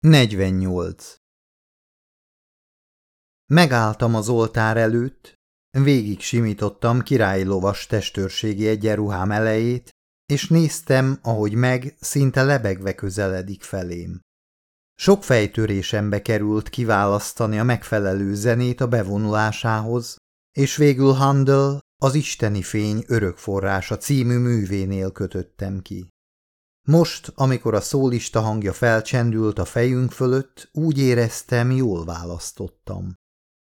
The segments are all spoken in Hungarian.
48. Megálltam az oltár előtt, végig simítottam királyi lovas testőrségi egyenruhám elejét, és néztem, ahogy meg szinte lebegve közeledik felém. Sok fejtörésembe került kiválasztani a megfelelő zenét a bevonulásához, és végül Handel az Isteni Fény örökforrása című művénél kötöttem ki. Most, amikor a szólista hangja felcsendült a fejünk fölött, úgy éreztem, jól választottam.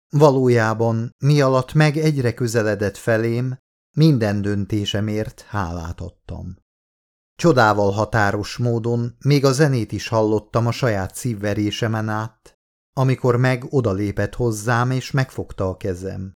Valójában, mi alatt meg egyre közeledett felém, minden döntésemért hálát adtam. Csodával határos módon még a zenét is hallottam a saját szívverésemen át, amikor meg odalépett hozzám és megfogta a kezem.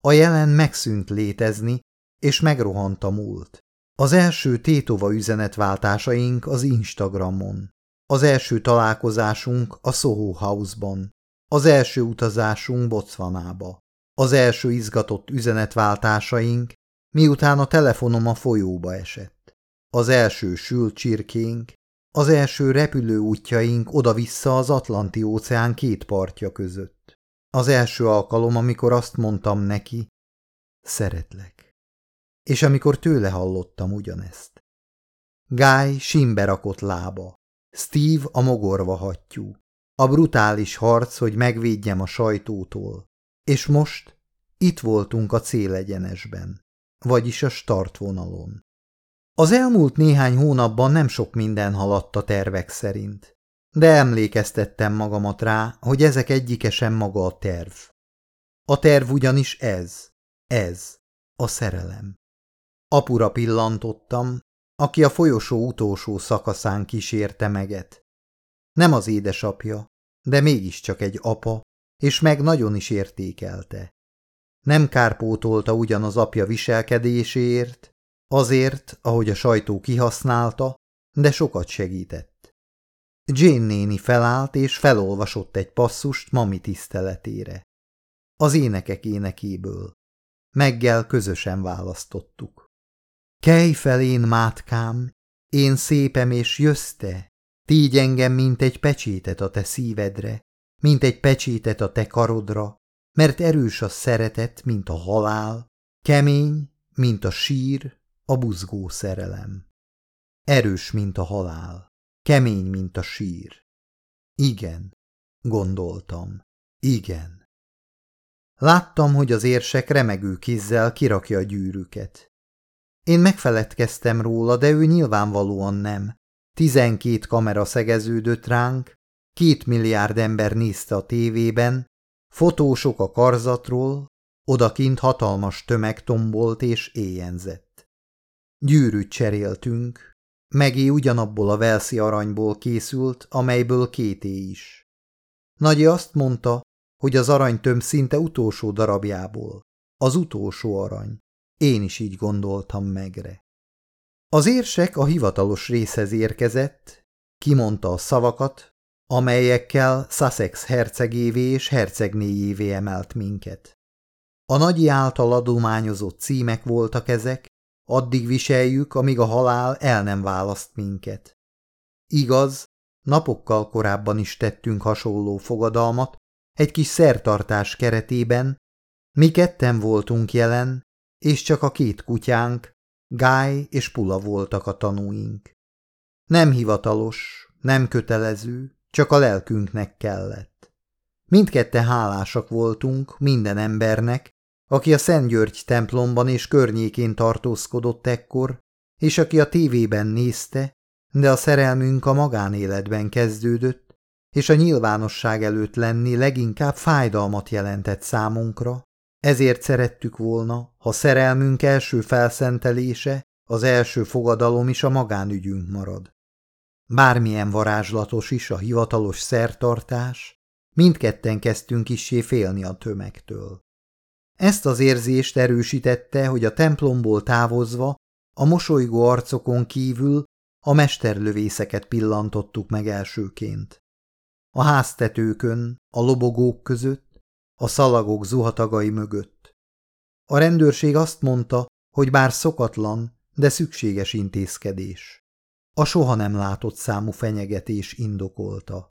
A jelen megszűnt létezni, és megrohant a múlt. Az első tétova üzenetváltásaink az Instagramon. Az első találkozásunk a Soho House-ban. Az első utazásunk Botswanába. Az első izgatott üzenetváltásaink, miután a telefonom a folyóba esett. Az első sült csirkénk, az első repülő útjaink oda-vissza az Atlanti-óceán két partja között. Az első alkalom, amikor azt mondtam neki, szeretlek és amikor tőle hallottam ugyanezt. Guy simbe rakott lába, Steve a mogorva hattyú, a brutális harc, hogy megvédjem a sajtótól, és most itt voltunk a célegyenesben, vagyis a startvonalon. Az elmúlt néhány hónapban nem sok minden haladt a tervek szerint, de emlékeztettem magamat rá, hogy ezek egyike sem maga a terv. A terv ugyanis ez, ez, a szerelem. Apura pillantottam, aki a folyosó utolsó szakaszán kísérte meget. Nem az édesapja, de mégiscsak egy apa, és meg nagyon is értékelte. Nem kárpótolta ugyan az apja viselkedéséért, azért, ahogy a sajtó kihasználta, de sokat segített. Jane néni felállt és felolvasott egy passzust mami tiszteletére. Az énekek énekéből. Meggel közösen választottuk. Kelj fel én, mátkám, én szépem és jössz te, engem, mint egy pecsétet a te szívedre, mint egy pecsétet a te karodra, mert erős a szeretet, mint a halál, kemény, mint a sír, a buzgó szerelem. Erős, mint a halál, kemény, mint a sír. Igen, gondoltam, igen. Láttam, hogy az érsek remegő kézzel kirakja a gyűrűket. Én megfeledkeztem róla, de ő nyilvánvalóan nem. Tizenkét kamera szegeződött ránk, két milliárd ember nézte a tévében, fotósok a karzatról, odakint hatalmas tömeg tombolt és éjjenzett. Gyűrűt cseréltünk, Megé ugyanabból a velszi aranyból készült, amelyből kété is. Nagyi azt mondta, hogy az aranytömb szinte utolsó darabjából. Az utolsó arany. Én is így gondoltam megre. Az érsek a hivatalos részhez érkezett, kimondta a szavakat, amelyekkel Sussex hercegévé és hercegnéjévé emelt minket. A nagyi által adományozott címek voltak ezek, addig viseljük, amíg a halál el nem választ minket. Igaz, napokkal korábban is tettünk hasonló fogadalmat, egy kis szertartás keretében, mi ketten voltunk jelen, és csak a két kutyánk, Gály és Pula voltak a tanúink. Nem hivatalos, nem kötelező, csak a lelkünknek kellett. Mindkette hálásak voltunk minden embernek, aki a Szent György templomban és környékén tartózkodott ekkor, és aki a tévében nézte, de a szerelmünk a magánéletben kezdődött, és a nyilvánosság előtt lenni leginkább fájdalmat jelentett számunkra, ezért szerettük volna, ha szerelmünk első felszentelése, az első fogadalom is a magánügyünk marad. Bármilyen varázslatos is a hivatalos szertartás, mindketten kezdtünk kissé félni a tömegtől. Ezt az érzést erősítette, hogy a templomból távozva a mosolygó arcokon kívül a mesterlövészeket pillantottuk meg elsőként. A háztetőkön, a lobogók között, a szalagok zuhatagai mögött. A rendőrség azt mondta, hogy bár szokatlan, de szükséges intézkedés. A soha nem látott számú fenyegetés indokolta.